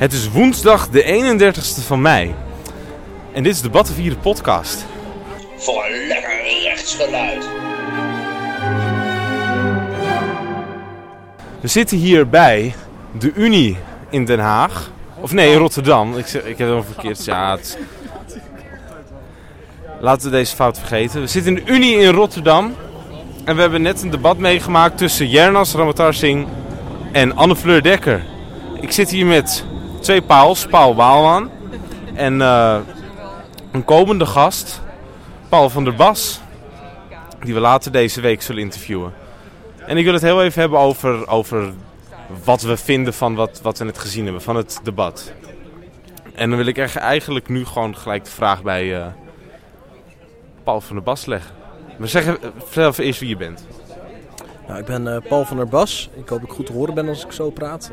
Het is woensdag de 31ste van mei. En dit is de Battenvieren podcast. Voor een lekker rechtsgeluid. We zitten hier bij de Unie in Den Haag. Of nee, in Rotterdam. Ik, zeg, ik heb het al verkeerd. Ja, het... Laten we deze fout vergeten. We zitten in de Unie in Rotterdam. En we hebben net een debat meegemaakt tussen Jernas Ramatar Singh en Anne Fleur Dekker. Ik zit hier met twee Pauls, Paul Waalman en eh, een komende gast, Paul van der Bas, die we later deze week zullen interviewen. En ik wil het heel even hebben over, over wat we vinden van wat, wat we net gezien hebben, van het debat. En dan wil ik eigenlijk nu gewoon gelijk de vraag bij eh, Paul van der Bas leggen. Maar zeg even eerst wie je bent. Nou, ik ben eh, Paul van der Bas. Ik hoop dat ik goed te horen ben als ik zo praat.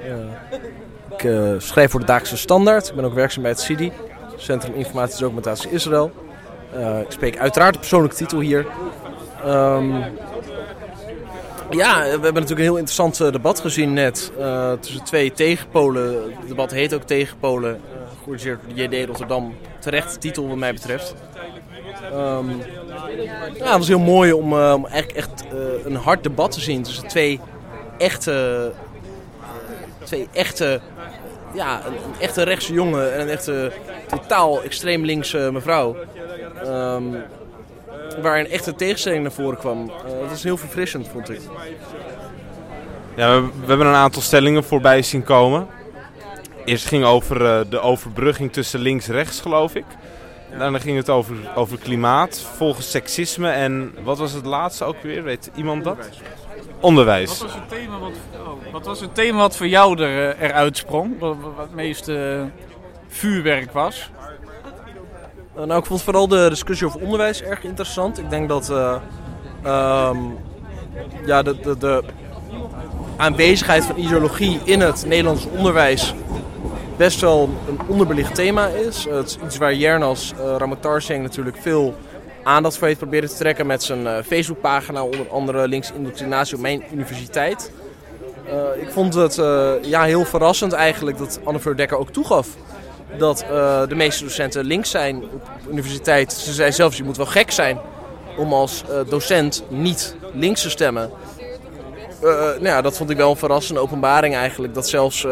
Ik uh, schrijf voor de Daagse Standaard. Ik ben ook werkzaam bij het CIDI, Centrum Informatische Documentatie Israël. ik spreek uiteraard de persoonlijke titel hier. Um, ja, we hebben natuurlijk een heel interessant debat gezien net tussen twee tegenpolen. Het debat heet ook tegenpolen. Georganiseerd door de JD Rotterdam. Terecht titel wat mij betreft. Um, ja, het was heel mooi om, uh, om echt uh, een hard debat te zien tussen twee echte, twee echte, ja, een, een, echte rechtse jongen en een echte totaal extreem linkse mevrouw. Um, waar een echte tegenstelling naar voren kwam. dat was heel verfrissend, vond ik. Ja, we, we hebben een aantal stellingen voorbij zien komen. Eerst ging over de overbrugging tussen links-rechts, geloof ik. Daarna ging het over, over klimaat, volgens seksisme en wat was het laatste ook weer? Weet iemand dat? Onderwijs. Wat was het thema wat, oh, wat, was het thema wat voor jou er, uh, eruit sprong? Wat, wat het meeste uh, vuurwerk was? Uh, nou, ik vond vooral de discussie over onderwijs erg interessant. Ik denk dat um, ja, de, de, de aanwezigheid van ideologie in het Nederlands onderwijs best wel een onderbelicht thema is. Het is iets waar Jernas uh, Ramatar Singh natuurlijk veel aandacht voor heeft proberen te trekken met zijn uh, Facebookpagina, onder andere links indoctrinatie op mijn universiteit. Uh, ik vond het uh, ja, heel verrassend eigenlijk dat Anne Verdekker ook toegaf dat de meeste docenten links zijn op universiteit. Ze zei zelfs, je moet wel gek zijn om als docent niet links te stemmen. Nou ja, dat vond ik wel een verrassende openbaring eigenlijk. Dat zelfs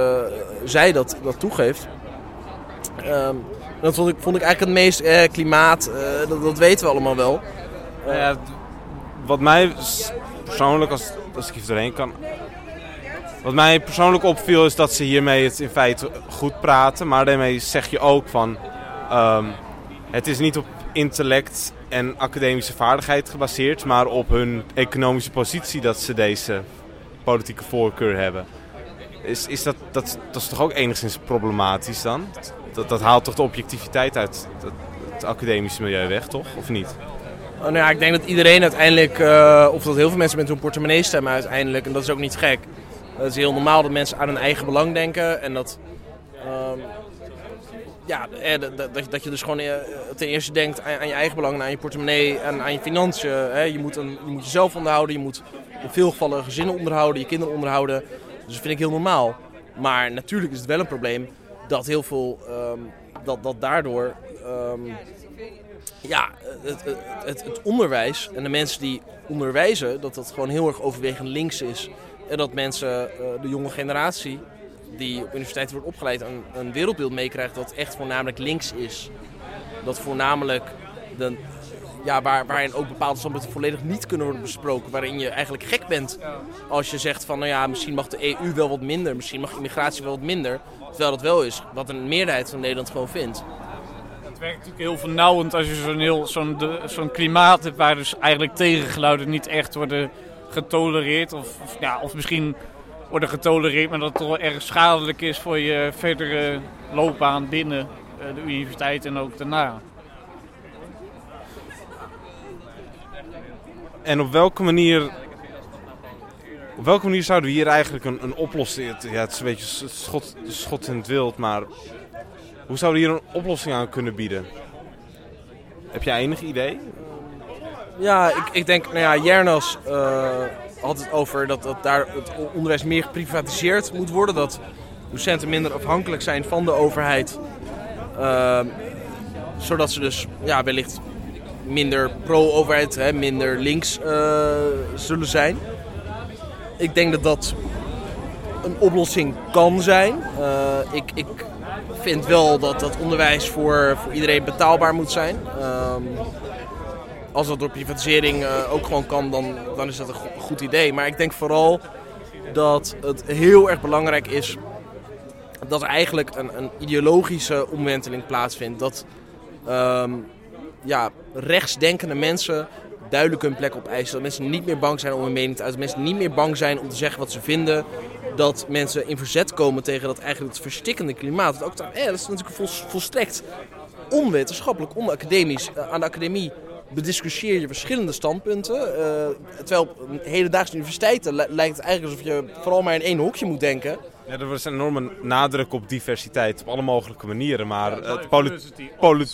zij dat, dat toegeeft. Um, dat vond ik, vond ik eigenlijk het meest eh, klimaat. Dat, dat, weten we allemaal wel. Ja, wat mij persoonlijk, als, als ik even doorheen kan. Wat mij persoonlijk opviel is dat ze hiermee het in feite goed praten. Maar daarmee zeg je ook van. Um, het is niet op intellect en academische vaardigheid gebaseerd, maar op hun economische positie dat ze deze politieke voorkeur hebben. Is, is dat, dat, dat is toch ook enigszins problematisch dan? Dat, dat haalt toch de objectiviteit uit het, het academische milieu weg, toch? Of niet? Oh, nou ja, ik denk dat iedereen uiteindelijk, uh, of dat heel veel mensen met hun portemonnee stemmen uiteindelijk, en dat is ook niet gek. Het is heel normaal dat mensen aan hun eigen belang denken en dat... Um, ja, dat, dat, je dus gewoon ten eerste denkt aan, je eigen belang, aan je portemonnee en aan je financiën. Je moet, een, je moet jezelf onderhouden, je moet in veel gevallen gezinnen onderhouden, je kinderen onderhouden. Dus dat vind ik heel normaal. Maar natuurlijk is het wel een probleem dat heel veel, um, dat, dat daardoor, um, ja, het, het, het, onderwijs en de mensen die onderwijzen, dat dat gewoon heel erg overwegend links is. En dat mensen, uh, de jonge generatie, die op universiteiten wordt opgeleid, een, een wereldbeeld meekrijgt dat echt voornamelijk links is. Dat voornamelijk de, ja, waar, waarin ook bepaalde standpunten volledig niet kunnen worden besproken. Waarin je eigenlijk gek bent als je zegt van nou ja, misschien mag de EU wel wat minder, misschien mag immigratie wel wat minder. Terwijl dat wel is, wat een meerderheid van Nederland gewoon vindt. Het werkt natuurlijk heel vernauwend als je zo'n klimaat hebt waar dus eigenlijk tegengeluiden niet echt worden getolereerd. Of, ja, of misschien worden getolereerd, maar dat het toch erg schadelijk is voor je verdere loopbaan binnen de universiteit en ook daarna. En op welke manier. Op welke manier zouden we hier eigenlijk een, een oplossing. Ja, het is een beetje schot, in het wild, maar. Hoe zouden we hier een oplossing aan kunnen bieden? Heb jij enig idee? Ja, ik, ik denk, nou ja, Jernas uh, had het over dat, dat daar het onderwijs meer geprivatiseerd moet worden. Dat docenten minder afhankelijk zijn van de overheid. Ehm, zodat ze dus ja, wellicht minder pro-overheid, minder links eh, zullen zijn. Ik denk dat dat een oplossing kan zijn. Eh, ik, ik vind wel dat dat onderwijs voor, voor iedereen betaalbaar moet zijn. Ehm, als dat door privatisering eh, ook gewoon kan, dan, dan is dat een go- goed idee. Maar ik denk vooral dat het heel erg belangrijk is dat er eigenlijk een, een ideologische omwenteling plaatsvindt. Dat ehm, ja, rechtsdenkende mensen duidelijk hun plek opeisen. Dat mensen niet meer bang zijn om hun mening te uiten. Dat mensen niet meer bang zijn om te zeggen wat ze vinden. Dat mensen in verzet komen tegen dat eigenlijk het verstikkende klimaat. Dat, ook, eh, dat is natuurlijk vol, volstrekt onwetenschappelijk, onacademisch. Eh, aan de academie bediscussieer je verschillende standpunten. eh, terwijl op hedendaagse universiteiten li- lijkt het eigenlijk alsof je vooral maar in één hokje moet denken. Ja, er was een enorme nadruk op diversiteit op alle mogelijke manieren. Maar poli- poli-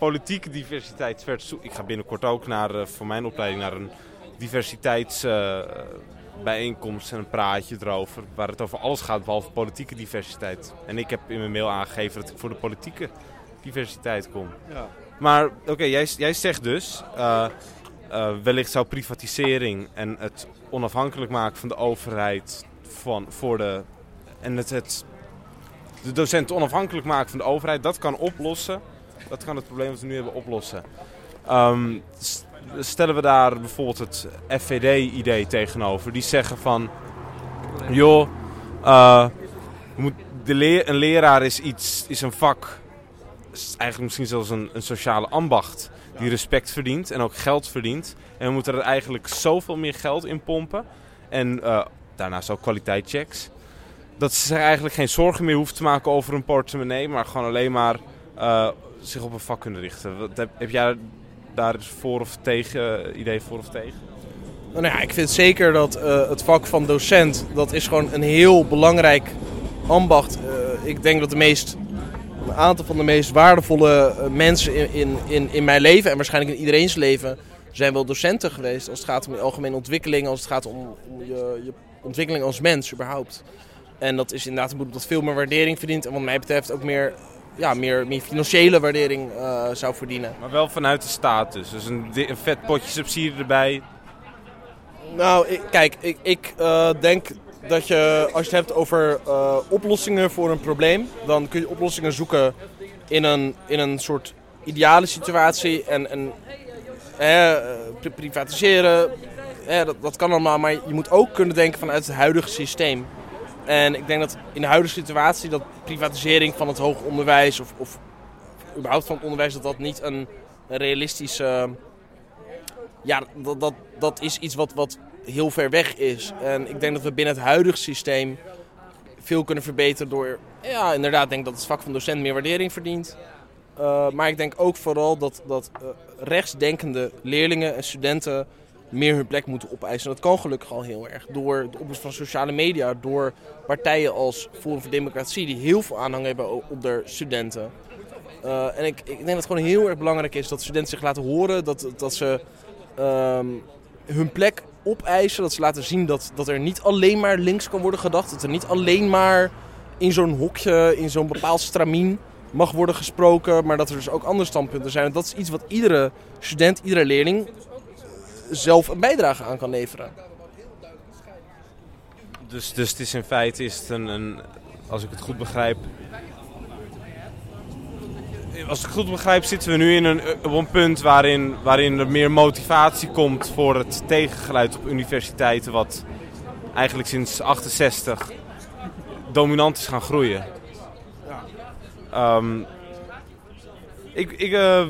politieke diversiteit werd zo- Ik ga binnenkort ook naar, eh, voor mijn opleiding naar een diversiteitsbijeenkomst en een praatje erover. Waar het over alles gaat behalve politieke diversiteit. En ik heb in mijn mail aangegeven dat ik voor de politieke diversiteit kom. Maar oké, jij, jij zegt dus. eh, eh, wellicht zou privatisering en het onafhankelijk maken van de overheid van, voor de. En het, het de docenten onafhankelijk maken van de overheid, dat kan oplossen. Dat kan het probleem dat we nu hebben oplossen. Ehm, stellen we daar bijvoorbeeld het FVD-idee tegenover. Die zeggen van, joh, eh, de leer, een leraar is, iets, is een vak, is eigenlijk misschien zelfs een, een sociale ambacht. Die respect verdient en ook geld verdient. En we moeten er eigenlijk zoveel meer geld in pompen. En eh, daarnaast ook kwaliteitschecks dat ze zich eigenlijk geen zorgen meer hoeft te maken over een portemonnee, maar gewoon alleen maar eh, zich op een vak kunnen richten. Wat, heb, heb jij daar eens voor of tegen, eh, idee voor of tegen? Nou ja, ik vind zeker dat eh, het vak van docent, dat is gewoon een heel belangrijk ambacht. Eh, ik denk dat de meest, een aantal van de meest waardevolle mensen in, in, in, mijn leven en waarschijnlijk in iedereen's leven zijn wel docenten geweest. Als het gaat om je algemene ontwikkeling, als het gaat om, om je, je ontwikkeling als mens überhaupt. En dat is inderdaad een beroep dat veel meer waardering verdient en wat mij betreft ook meer, ja, meer, meer financiële waardering eh, zou verdienen. Maar wel vanuit de staat dus. Dus een, een vet potje subsidie erbij. Nou, ik, kijk, ik, ik eh, denk dat je, als je het hebt over eh, oplossingen voor een probleem, dan kun je oplossingen zoeken in een, in een soort ideale situatie. En, en eh, pri- privatiseren, eh, dat, dat kan allemaal, maar je moet ook kunnen denken vanuit het huidige systeem. En ik denk dat in de huidige situatie dat privatisering van het hoger onderwijs of, of überhaupt van het onderwijs, dat dat niet een, realistische ja, dat, dat, dat is iets wat, wat heel ver weg is. En ik denk dat we binnen het huidige systeem veel kunnen verbeteren door... Ja, inderdaad, ik denk dat het vak van docent meer waardering verdient. Uh, maar ik denk ook vooral dat, dat uh, rechtsdenkende leerlingen en studenten meer hun plek moeten opeisen. En dat kan gelukkig al heel erg. Door de opkomst van sociale media, door partijen als Forum voor Democratie... die heel veel aanhang hebben op de studenten. Uh, en ik, ik denk dat het gewoon heel erg belangrijk is dat studenten zich laten horen. Dat, dat ze um, hun plek opeisen. Dat ze laten zien dat, dat er niet alleen maar links kan worden gedacht. Dat er niet alleen maar in zo'n hokje, in zo'n bepaald stramien mag worden gesproken. Maar dat er dus ook andere standpunten zijn. Dat is iets wat iedere student, iedere leerling zelf een bijdrage aan kan leveren. Dus, dus het is in feite, is het een, een, als ik het goed begrijp... Als ik het goed begrijp zitten we nu in een, op een punt waarin, waarin er meer motivatie komt voor het tegengeluid op universiteiten. Wat eigenlijk sinds 68 dominant is gaan groeien. Um, ik, ik, uh,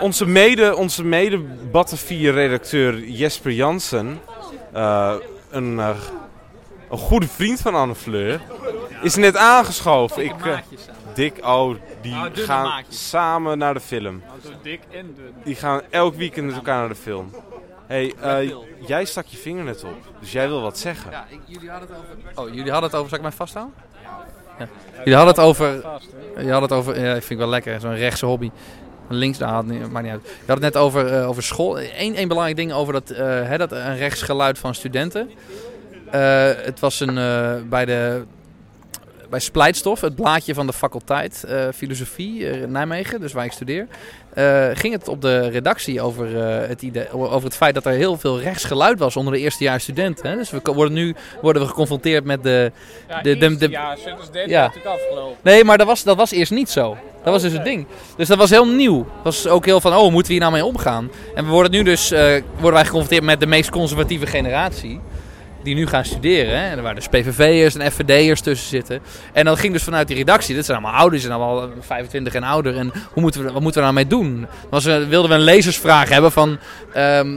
onze mede, onze mede Battenvier-redacteur Jesper Jansen, uh, een, uh, een goede vriend van Anne Fleur, is net aangeschoven. Ik, uh, Dick, oh, die Ah, gaan samen naar de film. Dik en dun. Die gaan elk weekend met elkaar naar de film. hey, uh, jij stak je vinger net op, dus jij wil wat zeggen. Ja, ik, jullie hadden het over... Oh, jullie hadden het over... Zal ik mij vasthouden? Ja. Jullie hadden het over... Je had het over... Ja, ik vind het wel lekker, zo'n rechtse hobby. Links, nou, maakt niet uit. Je had het net over, uh, over school. Eén belangrijk ding over dat, uh, hè, dat een rechtsgeluid van studenten. Uh, het was een, bij de bij Splijtstof, het blaadje van de faculteit eh, filosofie eh, in Nijmegen, dus waar ik studeer, eh, ging het op de redactie over, eh, het idee, over het feit dat er heel veel rechtsgeluid was onder de eerstejaars studenten. Hè? Dus we worden nu worden we geconfronteerd met de... Ja, de- de- de- ja, natuurlijk afgelopen. Nee, maar dat was, dat was eerst niet zo. Dat was dus het ding. Dus dat was heel nieuw. Dat was ook heel van, oh, moeten we hier nou mee omgaan? En we worden nu dus eh, worden wij geconfronteerd met de meest conservatieve generatie. Die nu gaan studeren. Hè? En er waren dus PVV'ers en FVD'ers tussen zitten. En dat ging dus vanuit die redactie. Dit zijn allemaal ouders, zijn allemaal 25 en ouder. En hoe moeten we, wat moeten we nou mee doen? Was, eh, wilden we een lezersvraag hebben van... ehm,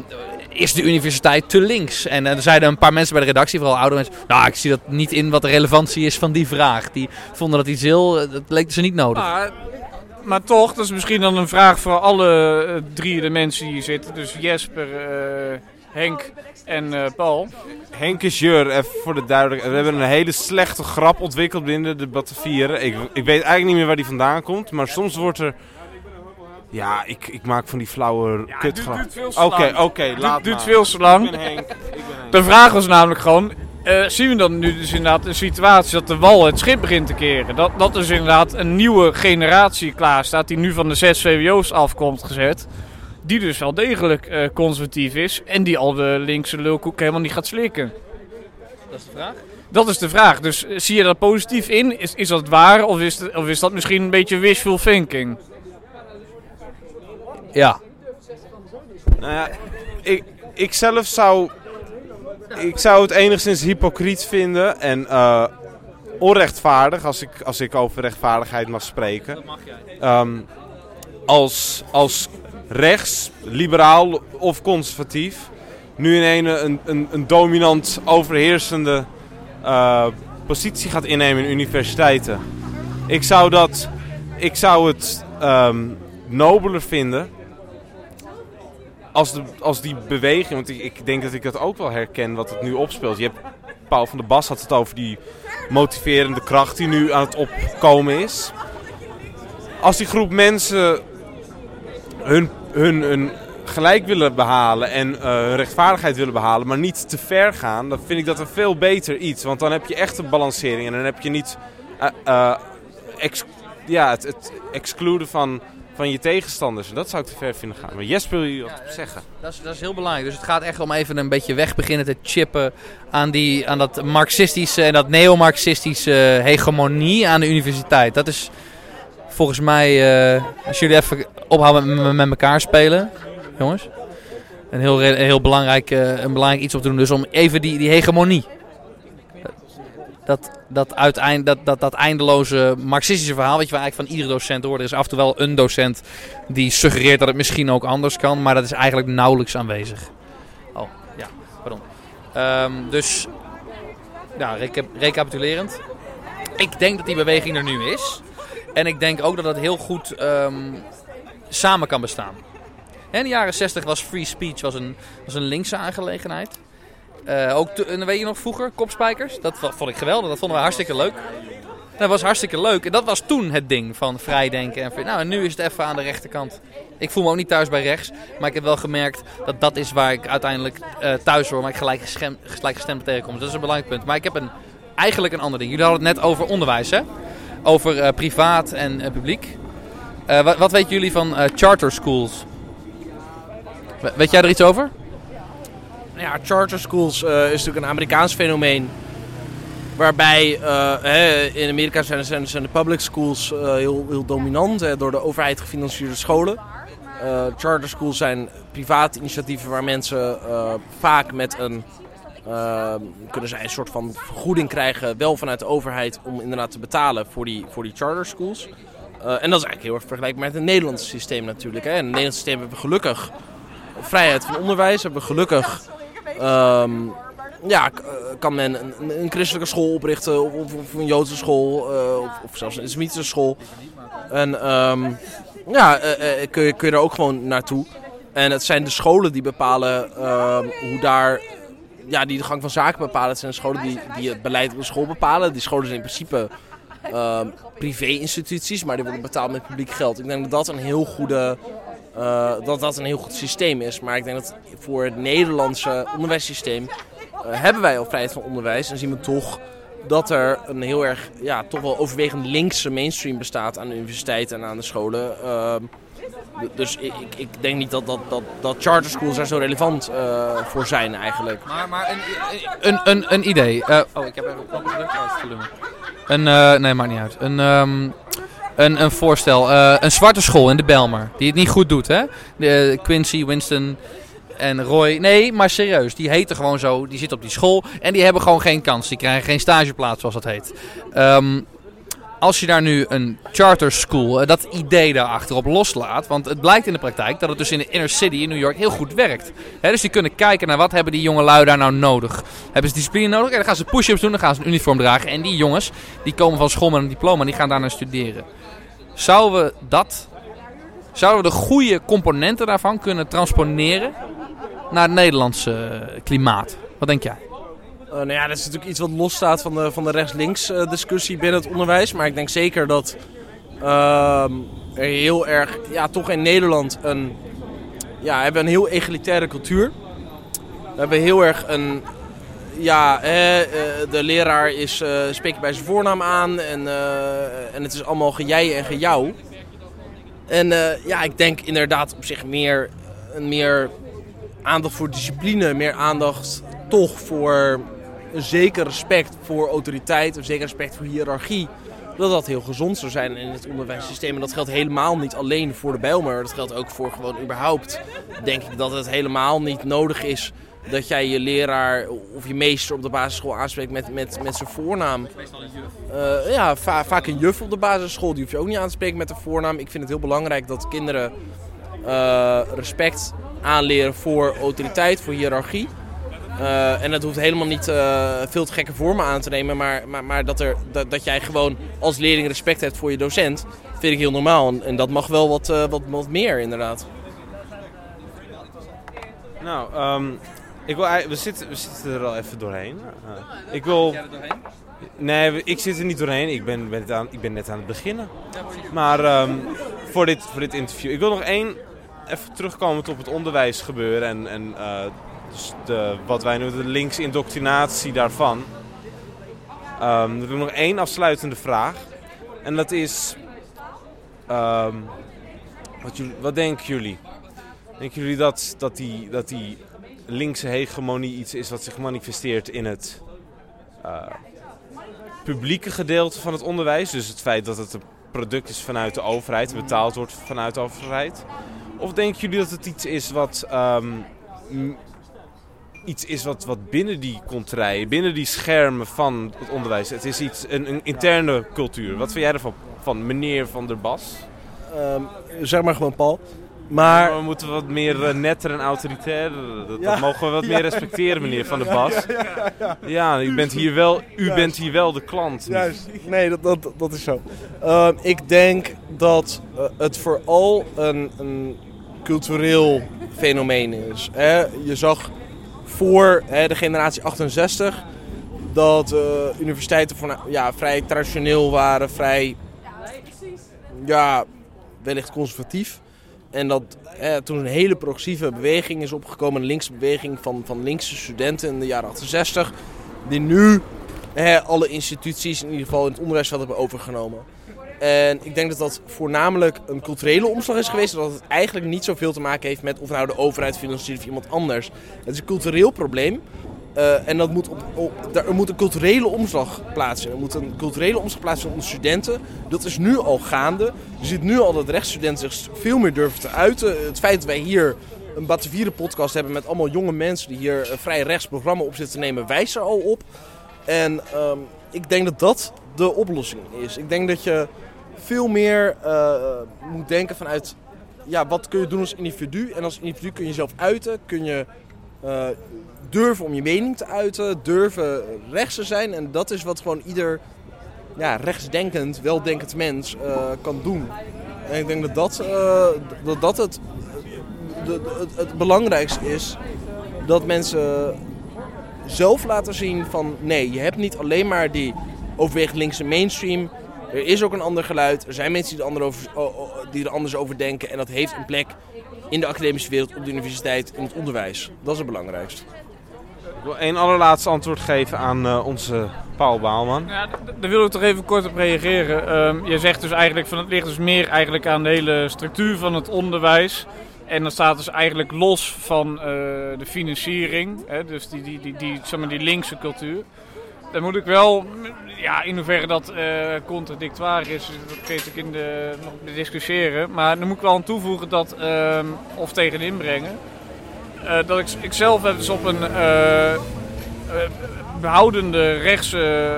is de universiteit te links? En eh, er zeiden een paar mensen bij de redactie, vooral oude mensen... Nou, ik zie dat niet in wat de relevantie is van die vraag. Die vonden dat iets heel... eh, Dat leek ze niet nodig. Maar, toch, dat is misschien dan een vraag voor alle drie de mensen die hier zitten. Dus Jesper, Henk en eh, Paul. Henk is Jur, even voor de duidelijkheid. We hebben een hele slechte grap ontwikkeld binnen de debatten vieren. Ik, ik weet eigenlijk niet meer waar die vandaan komt. Maar soms wordt er... Ja, ik, ik maak van die flauwe kutgrap. duurt veel te Oké, oké, laat Duurt, veel te lang. Ik ben Henk. Ik ben Henk. De vraag was namelijk gewoon, eh, zien we dan nu dus inderdaad een situatie dat de wal het schip begint te keren? Dat, dat dus inderdaad een nieuwe generatie klaar staat die nu van de zes VWO's afkomt gezet. Die dus wel degelijk eh, conservatief is en die al de linkse lulkoek helemaal niet gaat slikken. Dat is de vraag. Dat is de vraag. Dus eh, zie je dat positief in? Is, is dat waar of is, het- of is dat misschien een beetje wishful thinking? Ja. Nou ja, ik, ik zelf zou... Ik zou het enigszins hypocriet vinden en eh, onrechtvaardig, als ik, als ik over rechtvaardigheid mag spreken. Dat mag jij. Ehm, als, als rechts, liberaal of conservatief nu in een, een, een, dominant overheersende eh, positie gaat innemen in universiteiten. Ik zou, dat, ik zou het ehm, nobeler vinden als, de, als die beweging, want ik, ik denk dat ik dat ook wel herken wat het nu opspeelt. Je hebt, Paul van der Bas had het over die motiverende kracht die nu aan het opkomen is als die groep mensen hun, hun, hun gelijk willen behalen en hun rechtvaardigheid willen behalen, maar niet te ver gaan, dan vind ik dat een veel beter iets. Want dan heb je echt een balancering en dan heb je niet ex- ja, het, het excluden van, van je tegenstanders. En dat zou ik te ver vinden gaan. Maar Jesper, wil je wat zeggen? Dat is, dat is heel belangrijk. Dus het gaat echt om even een beetje weg beginnen te chippen aan, die, aan dat marxistische en dat neo-marxistische hegemonie aan de universiteit. Dat is volgens mij, eh, als jullie even ophouden met, met elkaar spelen, jongens. Een heel, heel belangrijk, eh, een belangrijk iets op te doen. Dus om even die, die hegemonie. Dat, dat, uiteind, dat, dat, dat eindeloze marxistische verhaal, weet je, eigenlijk van iedere docent hoort. Er is af en toe wel een docent die suggereert dat het misschien ook anders kan, maar dat is eigenlijk nauwelijks aanwezig. Oh, ja, pardon. Ehm, dus, ja, recap- recapitulerend. Ik denk dat die beweging er nu is. En ik denk ook dat dat heel goed ehm, samen kan bestaan. In de jaren 60 was free speech was een, was een linkse aangelegenheid. Eh, ook, weet je nog vroeger, kopspijkers? Dat vo- vond ik geweldig, dat vonden we hartstikke leuk. Dat was hartstikke leuk. En dat was toen het ding van vrijdenken. En, nou, en nu is het even aan de rechterkant. Ik voel me ook niet thuis bij rechts. Maar ik heb wel gemerkt dat dat is waar ik uiteindelijk eh, thuis hoor. Maar ik gelijk, geschem, gelijkgestemd tegenkom. Dus dat is een belangrijk punt. Maar ik heb een, eigenlijk een ander ding. Jullie hadden het net over onderwijs, hè? Over eh, privaat en eh, publiek. Eh, wat, wat weten jullie van charter schools? We- Weet jij er iets over? Ja, charter schools is natuurlijk een Amerikaans fenomeen. Waarbij hè, in Amerika zijn, zijn, de public schools heel, heel dominant. Hè, door de overheid gefinancierde scholen. Charter schools zijn private initiatieven waar mensen vaak met een... eh, kunnen zij een soort van vergoeding krijgen, wel vanuit de overheid, om inderdaad te betalen voor die, voor die charter schools. Eh, en dat is eigenlijk heel erg vergelijkbaar met het Nederlandse systeem natuurlijk. Hè. In het Nederlandse systeem hebben we gelukkig vrijheid van onderwijs. Hebben we gelukkig Ehm, ja, eh, kan men een, christelijke school oprichten of, of, een Joodse school eh, of, zelfs een islamitische school. En ehm, ja, kun, je, kun je er ook gewoon naartoe. En het zijn de scholen die bepalen ehm, hoe daar, ja, die de gang van zaken bepalen. Het zijn scholen die, die het beleid op de school bepalen. Die scholen zijn in principe ehm, privé-instituties, maar die worden betaald met publiek geld. Ik denk dat dat een heel goede eh, dat dat een heel goed systeem is. Maar ik denk dat voor het Nederlandse onderwijssysteem eh, hebben wij al vrijheid van onderwijs. En zien we toch dat er een heel erg, ja, toch wel overwegend linkse mainstream bestaat aan de universiteiten en aan de scholen. Dus ik, ik, denk niet dat, dat, dat, dat charter schools daar zo relevant eh, voor zijn eigenlijk. Maar, maar een, een, een, een idee. Eh, oh, ik heb even een. Oh, het volume. Een, eh, nee, maakt niet uit. Een, ehm, een, een voorstel. Een zwarte school in de Belmer. Die het niet goed doet, hè? De, Quincy, Winston en Roy. Nee, maar serieus. Die heten gewoon zo. Die zitten op die school. En die hebben gewoon geen kans. Die krijgen geen stageplaats, zoals dat heet. Ehm, als je daar nu een charter school, eh, dat idee daarachterop loslaat. Want het blijkt in de praktijk dat het dus in de inner city in New York heel goed werkt. Dus die kunnen kijken naar wat hebben die jonge lui daar nou nodig. Hebben ze discipline nodig? En dan gaan ze push-ups doen, dan gaan ze een uniform dragen. En die jongens, die komen van school met een diploma en die gaan daar naar studeren. Zouden we dat, zouden we de goede componenten daarvan kunnen transponeren naar het Nederlandse eh, klimaat? Wat denk jij? Eh, nou ja, dat is natuurlijk iets wat losstaat van de, van de rechts-links eh, discussie binnen het onderwijs. Maar ik denk zeker dat er heel erg, ja, toch in Nederland een, ja, hebben een heel egalitaire cultuur. We hebben heel erg een, ja, eh, de leraar is, spreekt bij zijn voornaam aan en, en het is allemaal gejij en gejouw. En ja, ik denk inderdaad op zich meer, meer aandacht voor discipline, meer aandacht toch voor een zeker respect voor autoriteit, een zeker respect voor hiërarchie. Dat dat heel gezond zou zijn in het onderwijssysteem. En dat geldt helemaal niet alleen voor de Bijlmer. Dat geldt ook voor gewoon überhaupt. Denk ik dat het helemaal niet nodig is dat jij je leraar of je meester op de basisschool aanspreekt met, met, met zijn voornaam. Eh, ja, va- vaak een juf op de basisschool. Die hoef je ook niet aan te spreken met de voornaam. Ik vind het heel belangrijk dat kinderen eh, respect aanleren voor autoriteit, voor hiërarchie. Eh, en dat hoeft helemaal niet eh, veel te gekke vormen aan te nemen, maar, maar, maar dat, er, dat, dat jij gewoon als leerling respect hebt voor je docent, vind ik heel normaal. En, en dat mag wel wat, eh, wat, wat meer, inderdaad. Nou, ehm, ik wil, we, zitten, we zitten er al even doorheen. Ik wil... Nee, ik zit er niet doorheen. Ik ben, ben, aan, ik ben net aan het beginnen. Maar ehm, voor, dit, voor dit interview. Ik wil nog één even terugkomen op het onderwijs gebeuren. En, en dus wat wij noemen de linksindoctrinatie daarvan. Wil ik nog één afsluitende vraag. En dat is... ehm, wat, jullie, wat denken jullie? Denken jullie dat, dat, die, dat die linkse hegemonie iets is wat zich manifesteert in het eh, publieke gedeelte van het onderwijs? Dus het feit dat het een product is vanuit de overheid, betaald wordt vanuit de overheid? Of denken jullie dat het iets is wat, ehm, iets is wat, wat binnen die contraien, binnen die schermen van het onderwijs, het is iets, een, een interne cultuur. Wat vind jij ervan, van meneer Van der Bas? Ehm, zeg maar gewoon Paul. Maar we moeten wat meer eh, netter en autoritair. Dat, dat mogen we wat meer respecteren, meneer Van der Bas. ja, u bent hier wel, u Juist. bent hier wel de klant. Juist. Nee, dat, dat, dat is zo. Ehm, ik denk dat eh, het vooral een, een cultureel fenomeen is. Hè? Je zag voor hè, de generatie 68 dat eh, universiteiten voor, ja, vrij traditioneel waren, vrij ja, wellicht conservatief. En dat toen een hele progressieve beweging is opgekomen, een linkse beweging van, van linkse studenten in de jaren 68, die nu alle instituties in ieder geval in het onderwijsveld hebben overgenomen. En ik denk dat dat voornamelijk een culturele omslag is geweest. Dat het eigenlijk niet zoveel te maken heeft met of nou de overheid financiert of iemand anders. Het is een cultureel probleem. Eh, en dat moet op, er moet een culturele omslag plaatsvinden. Er moet een culturele omslag plaatsvinden onder studenten. Dat is nu al gaande. Je ziet nu al dat rechtsstudenten zich veel meer durven te uiten. Het feit dat wij hier een Batavieren podcast hebben met allemaal jonge mensen die hier een vrij rechts programma op zitten te nemen, wijst er al op. En ehm, ik denk dat dat de oplossing is. Ik denk dat je veel meer eh, moet denken vanuit ja, wat kun je doen als individu. En als individu kun je jezelf uiten, kun je eh, durven om je mening te uiten, durven rechts te zijn. En dat is wat gewoon ieder ja, rechtsdenkend, weldenkend mens eh, kan doen. En ik denk dat dat, dat, dat het, het belangrijkste is. Dat mensen zelf laten zien van nee, je hebt niet alleen maar die overwegend linkse mainstream. Er is ook een ander geluid. Er zijn mensen die er, ander over, die er anders over denken. En dat heeft een plek in de academische wereld, op de universiteit, in het onderwijs. Dat is het belangrijkste. Ik wil één allerlaatste antwoord geven aan eh, onze Paul Baalman. Ja, daar wil ik toch even kort op reageren. Ehm, je zegt dus eigenlijk van het ligt dus meer eigenlijk aan de hele structuur van het onderwijs. En dat staat dus eigenlijk los van eh, de financiering. Hè, dus die, die, die, die, zeg maar, die linkse cultuur. Dan moet ik wel, ja, in hoeverre dat eh contradictoire is, dat je natuurlijk in de, nog discussiëren. Maar dan moet ik wel aan toevoegen dat, ehm, of tegenin brengen, eh, dat ik, ik zelf heb dus op een eh, eh, behoudende rechtse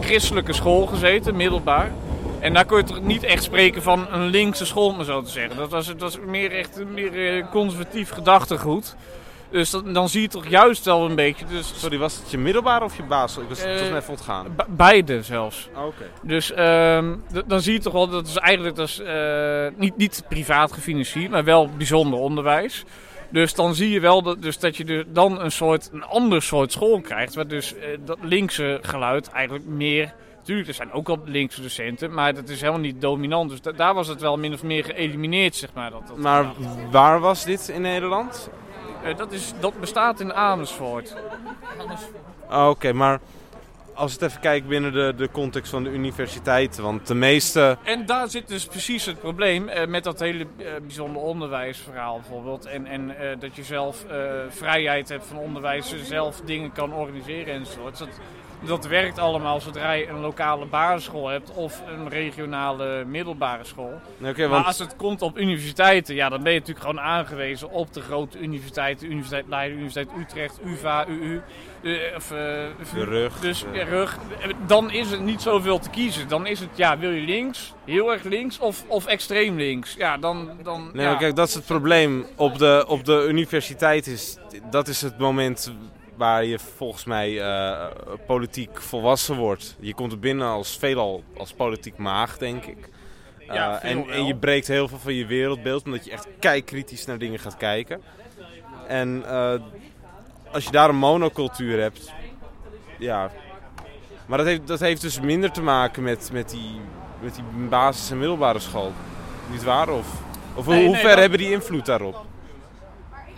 christelijke school gezeten, middelbaar. En daar kun je toch niet echt spreken van een linkse school, maar zo te zeggen. Dat was, dat was meer echt meer conservatief gedachtegoed. Dus dat- dan zie je toch juist wel een beetje. Dus, Sorry, was het je middelbare of je basisschool? Ik was, het was Eh, me even ontgaan. Be- beide zelfs. Oké. Dus ehm, dan zie je toch wel dat is eigenlijk dat is, eh, niet, niet privaat gefinancierd, maar wel bijzonder onderwijs. Dus dan zie je wel dat, dus dat je dus dan een soort een ander soort school krijgt, waar dus eh, dat linkse geluid eigenlijk meer. Natuurlijk, er zijn ook al linkse docenten, maar dat is helemaal niet dominant. Dus da- daar was het wel min of meer geëlimineerd, zeg maar. Dat, dat Maar waar was dit in Nederland? Eh, dat, is, dat bestaat in Amersfoort. Ah, Oké, maar als we het even kijken binnen de, de context van de universiteiten. Want de meeste... En daar zit dus precies het probleem eh, met dat hele eh, bijzonder onderwijsverhaal bijvoorbeeld. En, en eh, dat je zelf vrijheid hebt van onderwijs, zelf dingen kan organiseren enzovoort. Dat, dat werkt allemaal zodra je een lokale basisschool hebt of een regionale middelbare school. Maar als het komt op universiteiten, ja, dan ben je natuurlijk gewoon aangewezen op de grote universiteiten. Universiteit Leiden, Universiteit Utrecht, UvA, UU. eh, of, eh, de rug. dus de- ja, rug, dan is het niet zoveel te kiezen. Dan is het, ja, wil je links, heel erg links of, of extreem links? Ja, dan... dan Nee, ja. kijk, dat is het probleem. Op de, op de universiteit is dat is het moment waar je volgens mij eh, politiek volwassen wordt. Je komt er binnen als veelal als politiek maag, denk ik. Ja, Eh, en, je breekt heel veel van je wereldbeeld, omdat je echt kijkkritisch naar dingen gaat kijken. En eh, als je daar een monocultuur hebt, ja. Maar dat heeft, dat heeft dus minder te maken met, met, die, met die basis- en middelbare school. Niet waar? Of, of Nee, hoe nee, ver dat- hebben die invloed daarop?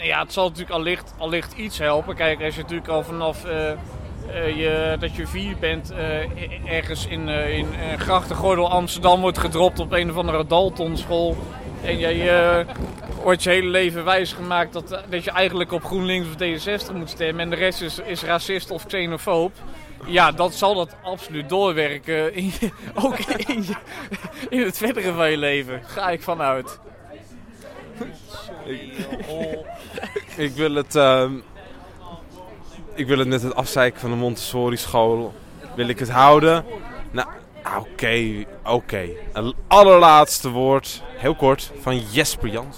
Nou Ja, het zal natuurlijk allicht, allicht iets helpen. Kijk, als je natuurlijk al vanaf eh, je, dat je vier bent eh, ergens in, eh in grachtengordel Amsterdam wordt gedropt op een of andere Daltonschool. En jij wordt je hele leven wijsgemaakt dat, dat je eigenlijk op GroenLinks of D66 moet stemmen. En de rest is, is racist of xenofoob. Ja, dat zal dat absoluut doorwerken. In ook in, in het verdere van je leven. Ga ik vanuit. Ik wil het, ehm, ik wil het met het afzeiken van de Montessori school, wil ik het houden. Nou, oké, oké. Een allerlaatste woord, heel kort, van Jesper Jans.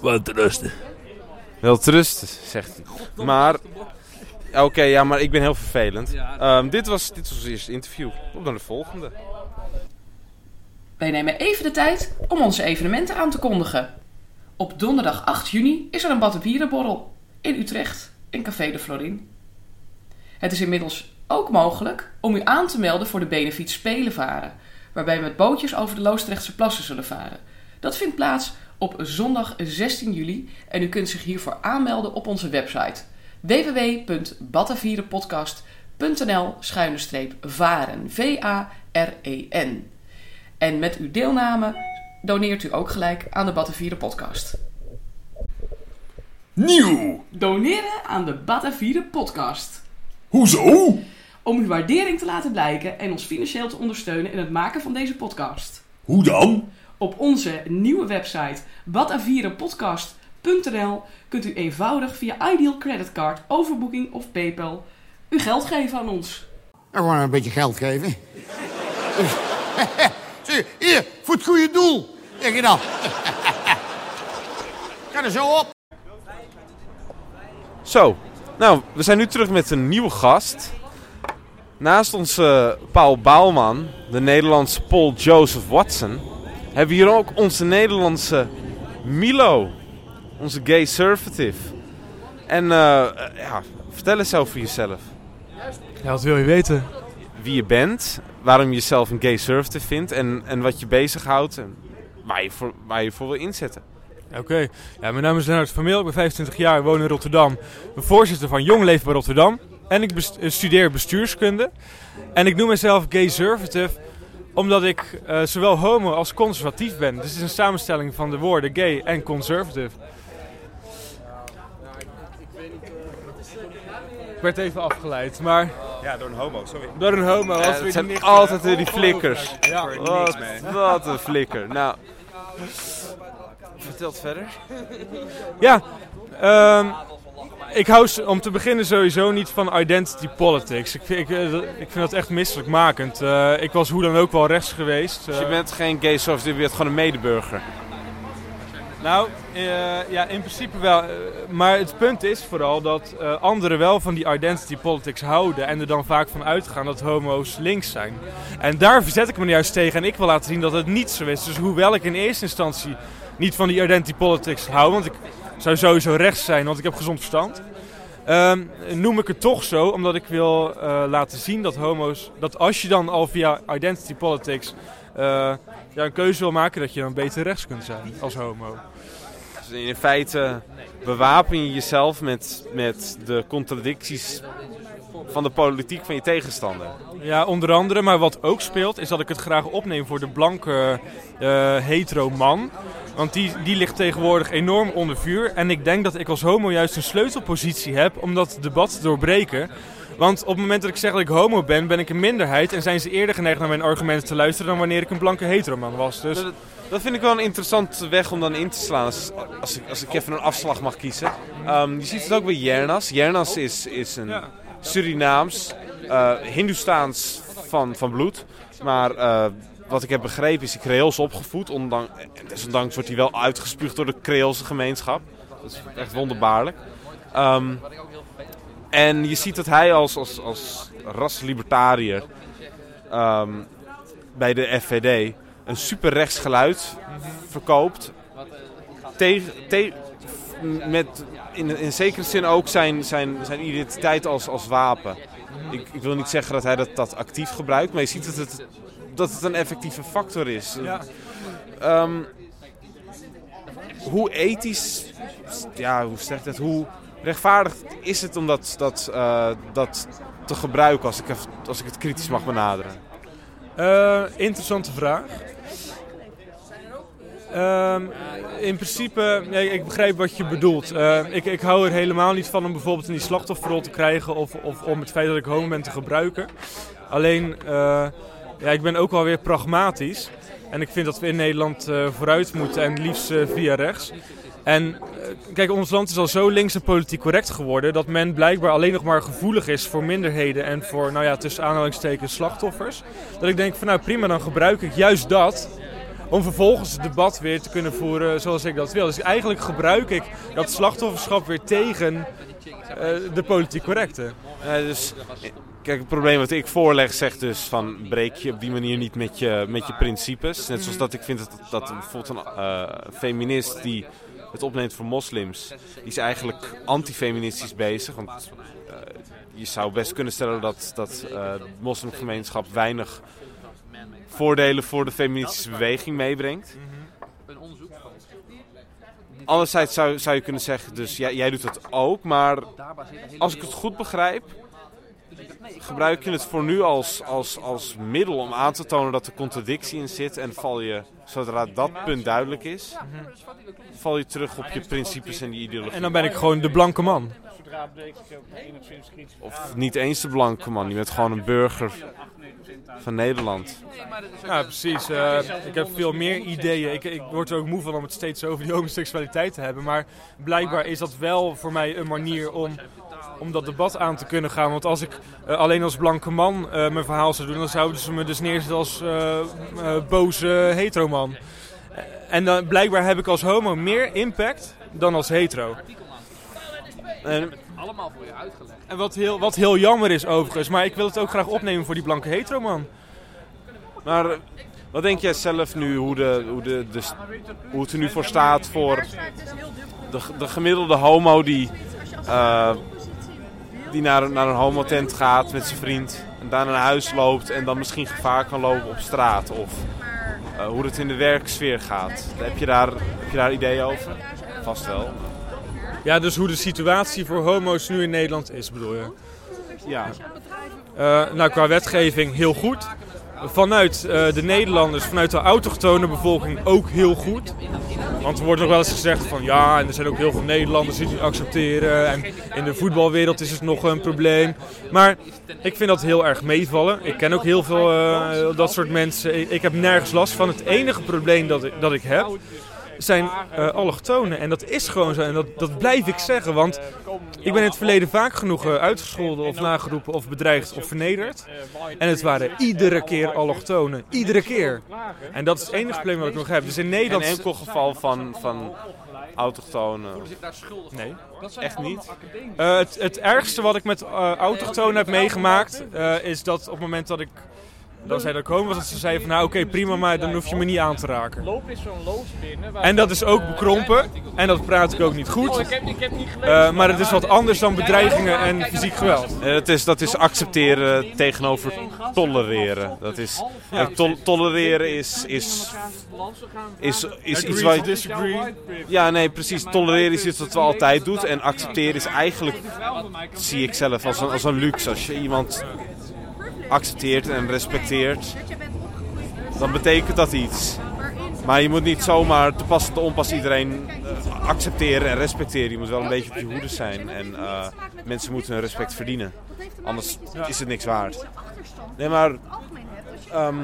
Wat rusten. Wel te rusten, zegt hij. Maar, oké, ja, maar ik ben heel vervelend. Ehm, dit, was, dit was het eerste interview. Op naar de volgende. Wij nemen even de tijd om onze evenementen aan te kondigen. Op donderdag 8 juni is er een Battenbierenborrel in Utrecht in Café de Florin. Het is inmiddels ook mogelijk om u aan te melden voor de Benefiet Spelenvaren, waarbij we met bootjes over de Loosdrechtse plassen zullen varen. Dat vindt plaats op zondag 16 juli en u kunt zich hiervoor aanmelden op onze website www.battenvierenpodcast.nl-varen V-A-R-E-N. En met uw deelname doneert u ook gelijk aan de Battenvieren podcast. Nieuw! Doneren aan de Battenvieren podcast. Hoezo? Om uw waardering te laten blijken en ons financieel te ondersteunen in het maken van deze podcast. Hoe dan? Op onze nieuwe website batavierenpodcast.nl kunt u eenvoudig via Ideal Creditcard, overboeking of PayPal uw geld geven aan ons. En gewoon een beetje geld geven. Zie, hier, voor het goede doel. Zeg je dan. Ga er zo op. Zo, nou, we zijn nu terug met een nieuwe gast. Naast ons eh, Paul Baalman, de Nederlandse Paul Joseph Watson, hebben we hier ook onze Nederlandse Milo, onze gay conservative. En eh, eh, ja, vertel eens over jezelf. Ja, wat wil je weten? Wie je bent, waarom je jezelf een gay conservative vindt en, en wat je bezighoudt en waar je, voor, waar je voor wil inzetten. Oké, ja, mijn naam is Leonard Vermeel, ik ben 25 jaar, woon in Rotterdam. Ik ben voorzitter van Jong Leven bij Rotterdam. En ik best- eh, studeer bestuurskunde. En ik noem mezelf gay-servative omdat ik eh, zowel homo als conservatief ben. Dus het is een samenstelling van de woorden gay en conservative. Ik werd even afgeleid, maar Ja, door een homo, sorry. door een homo was Ja, zijn altijd weer die flikkers. Ja. Wat, wat een flikker. Nou, vertel het verder. Ja, ehm, ik hou om te beginnen sowieso niet van identity politics. Ik vind, ik, eh, dat- ik vind dat echt misselijkmakend. Eh ik was hoe dan ook wel rechts geweest. Dus eh. je bent geen gay soft, je bent gewoon een medeburger. Nou, eh, ja, in principe wel. eh, maar het punt is vooral dat eh, anderen wel van die identity politics houden. En er dan vaak van uitgaan dat homo's links zijn. En daar verzet ik me juist tegen. En ik wil laten zien dat het niet zo is. Dus hoewel ik in eerste instantie niet van die identity politics hou. Want ik zou sowieso rechts zijn, want ik heb gezond verstand. ehm, noem ik het toch zo, omdat ik wil laten zien dat homo's... Dat als je dan al via identity politics ja, een keuze wil maken... dat je dan beter rechts kunt zijn als homo. Dus in feite bewapen je jezelf met, met de contradicties van de politiek van je tegenstander. Ja, onder andere. Maar wat ook speelt, is dat ik het graag opneem voor de blanke eh, hetero man. Want die, die ligt tegenwoordig enorm onder vuur. En ik denk dat ik als homo juist een sleutelpositie heb om dat debat te doorbreken. Want op het moment dat ik zeg dat ik homo ben, ben ik een minderheid. En zijn ze eerder geneigd naar mijn argumenten te luisteren dan wanneer ik een blanke hetero man was. Dus Dat, dat vind ik wel een interessante weg om dan in te slaan. Als, als, ik, als ik even een afslag mag kiezen. Ehm, je ziet het ook bij Jernas. Jernas is, is een. Surinaams, eh Hindoestaans van, van bloed. Maar eh, wat ik heb begrepen is hij Creools opgevoed. Ondanks, en desondanks wordt hij wel uitgespuugd door de Creoolse gemeenschap. Dat is echt wonderbaarlijk. Ehm, en je ziet dat hij als, als, als raslibertariër ehm, bij de FVD een super rechts geluid verkoopt. Tegen, te, met in, in zekere zin ook zijn, zijn, zijn identiteit als, als wapen. Ik, ik wil niet zeggen dat hij dat, dat actief gebruikt, maar je ziet dat het, dat het een effectieve factor is. Ja. Ehm, hoe ethisch, ja, hoe zeg ik dat, hoe rechtvaardig is het om dat, dat, eh, dat te gebruiken als ik, als ik het kritisch mag benaderen? Eh, interessante vraag. Ehm, in principe, nee, ik begrijp wat je bedoelt. Eh, ik, ik hou er helemaal niet van om bijvoorbeeld in die slachtofferrol te krijgen of, of om het feit dat ik homo ben te gebruiken. Alleen, ja, ik ben ook wel weer pragmatisch. En ik vind dat we in Nederland eh, vooruit moeten en liefst eh, via rechts. En eh, kijk, ons land is al zo links en politiek correct geworden dat men blijkbaar alleen nog maar gevoelig is voor minderheden en voor, nou ja, tussen aanhalingstekens slachtoffers. Dat ik denk van nou prima, dan gebruik ik juist dat om vervolgens het debat weer te kunnen voeren zoals ik dat wil. Dus eigenlijk gebruik ik dat slachtofferschap weer tegen de politiek correcte. Dus, kijk, het probleem wat ik voorleg zegt dus van breek je op die manier niet met je, met je principes. Net zoals dat ik vind dat, dat bijvoorbeeld een eh, feminist die het opneemt voor moslims, die is eigenlijk antifeministisch bezig. Want eh, je zou best kunnen stellen dat, dat eh, de moslimgemeenschap weinig voordelen voor de feministische beweging meebrengt. Anderzijds zou, zou je kunnen zeggen, dus jij, jij doet het ook, maar als ik het goed begrijp, gebruik je het voor nu als, als, als middel om aan te tonen dat er contradictie in zit. En val je, zodra dat punt duidelijk is, val je terug op je principes en die ideologie. En dan ben ik gewoon de blanke man. Zodra breek ik ook enigszins kritisch. Of niet eens de blanke man, je bent gewoon een burger van Nederland. Ja, precies. Eh, ik heb veel meer ideeën. Ik, ik word er ook moe van om het steeds over die homoseksualiteit te hebben. Maar blijkbaar is dat wel voor mij een manier om, om dat debat aan te kunnen gaan. Want als ik eh, alleen als blanke man eh, mijn verhaal zou doen, dan zouden ze me dus neerzetten als eh, boze heteroman. En dan, blijkbaar heb ik als homo meer impact dan als hetero. En Allemaal voor je uitgelegd. En wat heel, wat heel jammer is overigens, maar ik wil het ook graag opnemen voor die blanke heteroman. Maar wat denk jij zelf nu, hoe, de, hoe, de, de, hoe het er nu voor staat voor de, de gemiddelde homo die, eh, die naar, naar een homotent gaat met zijn vriend en daar naar huis loopt en dan misschien gevaar kan lopen op straat? Of eh, hoe het in de werksfeer gaat? Heb je daar, heb je daar ideeën over? Vast wel. Ja, dus hoe de situatie voor homo's nu in Nederland is, bedoel je? Ja. Eh, nou, qua wetgeving heel goed. Vanuit eh, de Nederlanders, vanuit de autochtone bevolking ook heel goed. Want er wordt nog wel eens gezegd van ja, en er zijn ook heel veel Nederlanders die het accepteren. En in de voetbalwereld is het nog een probleem. Maar ik vind dat heel erg meevallen. Ik ken ook heel veel eh, dat soort mensen. Ik heb nergens last van. Het enige probleem dat ik, dat ik heb zijn eh, allochtonen. En dat is gewoon zo. En dat, dat blijf ik zeggen. Want ik ben in het verleden vaak genoeg eh, uitgescholden of nageroepen of bedreigd of vernederd. En het waren iedere keer allochtonen. Iedere keer. En dat is het enige probleem wat ik nog heb. Dus in Nederland... Geen enkel geval van, van autochtonen. Nee. Echt niet? Eh, het, het ergste wat ik met autochtonen heb meegemaakt, eh, is dat op het moment dat ik dan zei dat ik home was, dat ze zeiden van nou oké prima, maar dan hoef je me niet aan te raken. Loop is zo'n loods binnen. waar- En dat is ook bekrompen en dat praat ik ook niet Oh, goed. gelezen. Eh, maar het is wat anders dan bedreigingen en fysiek geweld. Eh, dat, is, dat is accepteren tegenover tolereren. Dat is, eh, tol- tolereren is, is, is, is iets wat je... disagree. Ja, nee, precies. Tolereren is iets wat we altijd doen. En accepteren is eigenlijk, zie ik zelf, als een, als een luxe. Als je iemand accepteert en respecteert, dan betekent dat iets. Maar je moet niet zomaar te pas te onpas iedereen eh, accepteren en respecteren. Je moet wel een beetje op je hoede zijn. En eh, mensen moeten hun respect verdienen. Anders is het niks waard. Nee, maar ehm,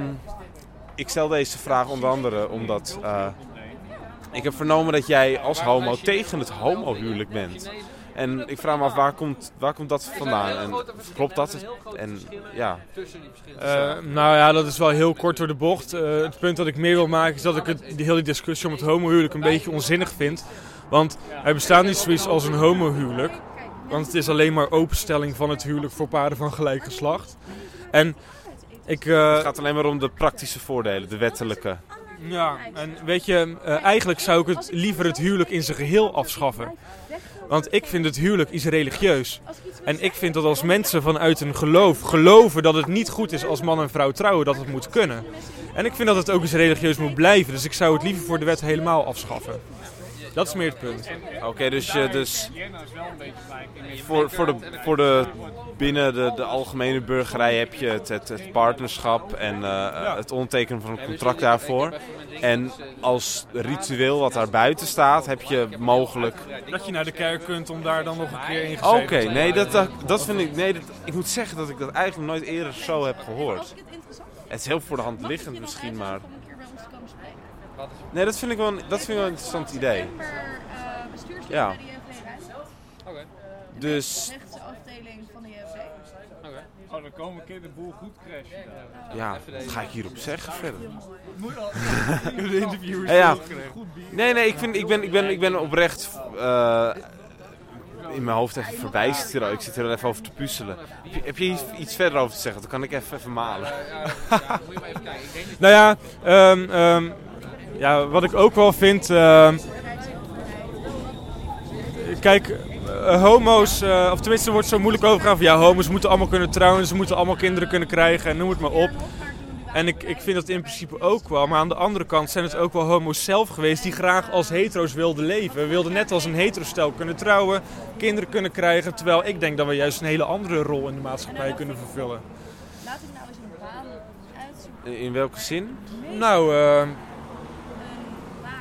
ik stel deze vraag onder andere omdat eh, ik heb vernomen dat jij als homo tegen het homohuwelijk bent. En ik vraag me af, waar komt, waar komt dat vandaan? En klopt dat? En ja, Eh, nou ja, dat is wel heel kort door de bocht. Eh, het punt dat ik meer wil maken is dat ik het, die hele discussie om het homohuwelijk een beetje onzinnig vind. Want er bestaat niet zoiets als een homohuwelijk. Want het is alleen maar openstelling van het huwelijk voor paren van gelijk geslacht. En ik... eh, het gaat alleen maar om de praktische voordelen, de wettelijke. Ja, en weet je, eigenlijk zou ik het liever het huwelijk in zijn geheel afschaffen. Want ik vind het huwelijk iets religieus. En ik vind dat als mensen vanuit een geloof geloven dat het niet goed is als man en vrouw trouwen, dat het moet kunnen. En ik vind dat het ook eens religieus moet blijven. Dus ik zou het liever voor de wet helemaal afschaffen. Dat is meer het punt. Oké, dus, je dus voor, voor, de, voor de, binnen de, de algemene burgerij heb je het, het, het partnerschap en eh, het ondertekenen van een contract daarvoor. En als ritueel wat daar buiten staat, heb je mogelijk... Dat je naar de kerk kunt om daar dan nog een keer in Oké, nee, dat, dat, dat vind ik... Nee, dat, ik moet zeggen dat ik dat eigenlijk nooit eerder zo heb gehoord. Het is heel voor de hand liggend misschien, maar... Nee, dat vind ik wel, een- dat vind ik wel een interessant idee. Ja. Dus Oh, dan komen een keer de boel goed crashen. Ja, wat ga ik hierop zeggen verder? Moet al. De interviewers Ja, Nee, nee, ik, vind, ik, ben, ik, ben, ik ben oprecht eh, in mijn hoofd even verbijsterd. hier. Ik zit er wel even over te puzzelen. Heb je, heb je iets, iets verder over te zeggen? Dan kan ik even, even malen. Nou ja, ehm, ehm, ja, wat ik ook wel vind. ehm, kijk, homo's, eh, of tenminste er wordt zo moeilijk over gegaan van ja, homo's moeten allemaal kunnen trouwen, ze moeten allemaal kinderen kunnen krijgen en noem het maar op. En ik, ik vind dat in principe ook wel. Maar aan de andere kant zijn het ook wel homo's zelf geweest die graag als hetero's wilden leven. Wilden net als een heterostel kunnen trouwen, kinderen kunnen krijgen. Terwijl ik denk dat we juist een hele andere rol in de maatschappij kunnen vervullen. Laat ik nou eens een baan uitzoeken. In, in welke zin? Nou, eh,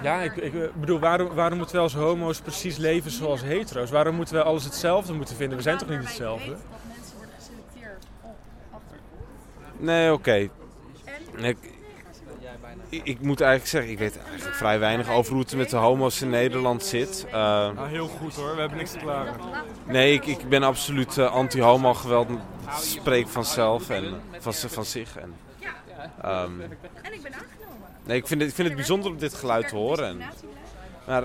ja, ik, ik eh, bedoel, waarom, waarom moeten wij als homo's precies leven zoals hetero's? Waarom moeten wij alles hetzelfde moeten vinden? We zijn toch niet hetzelfde? Dat mensen worden geselecteerd op achtergrond. Nee, oké. Nee, Ik, ik, moet eigenlijk zeggen, ik weet eigenlijk vrij weinig over hoe het met de homo's in Nederland zit. Eh, Nou, heel goed hoor, we hebben niks te klagen. nee, ik, ik ben absoluut eh, anti-homo geweld. Het spreekt vanzelf en van, van zich. En, ehm, En ik ben aangenomen. Nee, ik vind, het, ik vind het bijzonder om dit geluid te horen. En, maar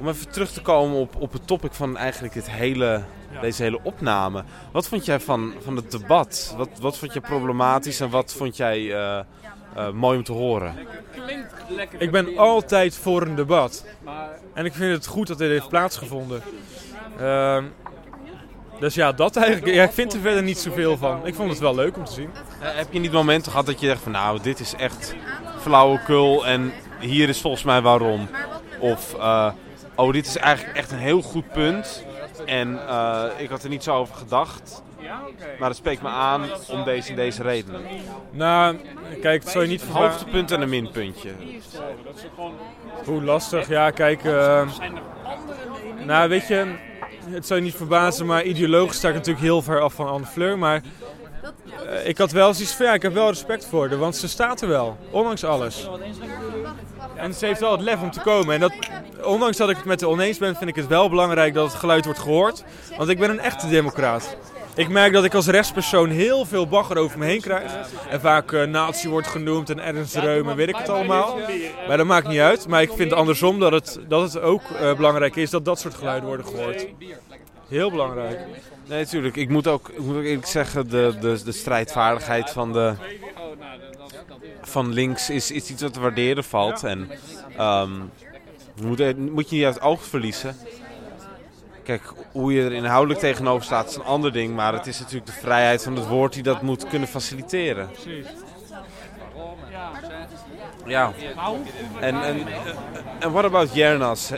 om even terug te komen op, op het topic van eigenlijk dit hele, deze hele opname. Wat vond jij van, van het debat? Wat, wat vond je problematisch en wat vond jij eh, eh, mooi om te horen? Klinkt lekker. Ik ben altijd voor een debat. En ik vind het goed dat dit heeft plaatsgevonden. Ehm, dus ja, dat eigenlijk. Ja, ik vind er verder niet zoveel van. Ik vond het wel leuk om te zien. Eh, heb je niet momenten gehad dat je dacht van nou, dit is echt flauwekul en hier is volgens mij waarom? Of eh, oh, dit is eigenlijk echt een heel goed punt en eh, ik had er niet zo over gedacht. Maar het spreekt me aan om deze en deze redenen. Nou, kijk, het zou je niet verbazen. Hoogtepunt en een minpuntje. Hoe lastig, ja, kijk. eh, nou, weet je, het zou je niet verbazen, maar ideologisch sta ik natuurlijk heel ver af van Anne Fleur. Maar ik had wel zoiets van, ja, ik heb wel respect voor haar, want ze staat er wel, ondanks alles. En ze heeft wel het lef om te komen. En dat, ondanks dat ik het met haar oneens ben, vind ik het wel belangrijk dat het geluid wordt gehoord. Want ik ben een echte democraat. Ik merk dat ik als rechtspersoon heel veel bagger over me heen krijg. En vaak eh nazi wordt genoemd en Ernst Reum en weet ik het allemaal. Maar dat maakt niet uit. Maar ik vind andersom dat het, dat het ook eh, belangrijk is dat dat soort geluiden worden gehoord. Heel belangrijk. Nee, natuurlijk. Ik moet ook, ik moet eerlijk zeggen, de, de, de strijdvaardigheid van, de, van links is, is iets wat te waarderen valt. En ehm, je moet, moet je niet uit het oog verliezen. Kijk, hoe je er inhoudelijk tegenover staat is een ander ding. Maar het is natuurlijk de vrijheid van het woord die dat moet kunnen faciliteren. Ja. En, en, en what about Jernas?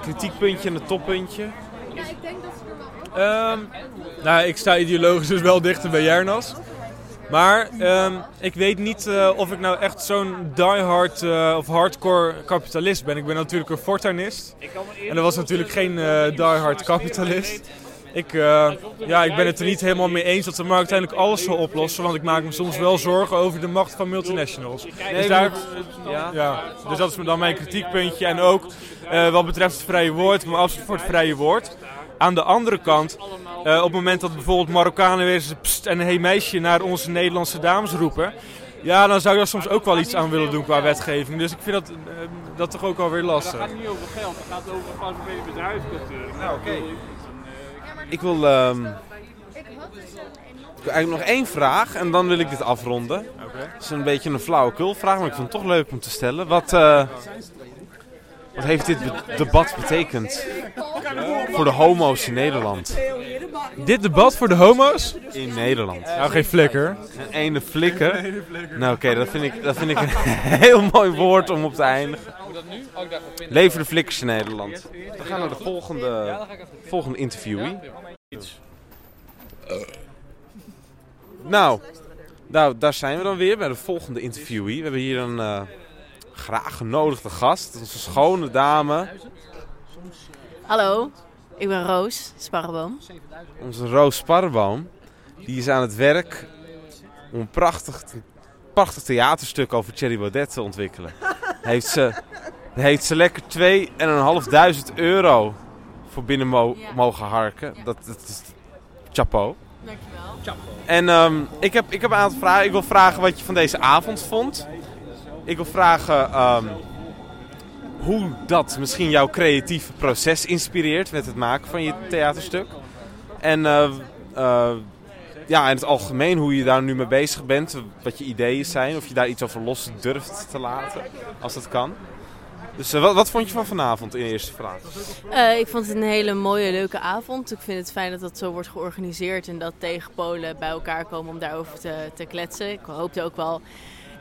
Kritiekpuntje en een toppuntje? Ja, ik denk Ehm, nou, ik sta ideologisch dus wel dichter bij Jernas. Maar ehm, ik weet niet eh, of ik nou echt zo'n diehard eh, of hardcore kapitalist ben. Ik ben natuurlijk een fortuinist. En dat was natuurlijk geen eh diehard kapitalist. Ik, ja, ik ben het er niet helemaal mee eens dat de markt uiteindelijk alles zal oplossen. Want ik maak me soms wel zorgen over de macht van multinationals. Dus, daar, Ja. dus dat is dan mijn kritiekpuntje. En ook wat betreft het vrije woord, maar absoluut voor het vrije woord. Aan de andere kant, eh, op het moment dat bijvoorbeeld Marokkanen weer eens pst en een hey meisje naar onze Nederlandse dames roepen. Ja, dan zou ik daar soms ook wel iets aan willen doen qua wetgeving. Dus ik vind dat, eh, dat toch ook alweer lastig. Het gaat niet over geld, het gaat over passagier bedrijfscultuur. Nou, oké. Ik wil, ehm, ik wil eigenlijk nog één vraag en dan wil ik dit afronden. Het is een beetje een flauwekulvraag, maar ik vind het toch leuk om te stellen. Wat, eh, wat heeft dit be- debat betekend voor de homo's in Nederland? Dit debat voor de homo's? In Nederland. Nou, geen flikker. Een ene flikker. Nou oké, dat, vind ik, dat vind ik een heel mooi woord om op te eindigen. Leven de flikkers in Nederland. We gaan naar de volgende, volgende interviewee. Nou, nou, daar zijn we dan weer bij de volgende interviewee. We hebben hier een eh, graag genodigde gast. Onze schone dame. Hallo, ik ben Roos Sparreboom. Onze Roos Sparreboom. Die is aan het werk om een prachtig, prachtig theaterstuk over Thierry Baudet te ontwikkelen. heeft ze, heeft ze lekker 2.500 euro voor binnen mo- mogen harken. Dat, dat is chapeau. Dankjewel. En ehm, ik, heb, ik heb een aantal vragen. Ik wil vragen wat je van deze avond vond. Ik wil vragen ehm, hoe dat misschien jouw creatieve proces inspireert met het maken van je theaterstuk. En eh, eh, ja, in het algemeen hoe je daar nu mee bezig bent. Wat je ideeën zijn. Of je daar iets over los durft te laten. Als dat kan. Dus eh, wat, wat vond je van vanavond in eerste vraag? Ik vond het een hele mooie, leuke avond. Ik vind het fijn dat dat zo wordt georganiseerd en dat tegenpolen bij elkaar komen om daarover te, te kletsen. Ik hoopte ook wel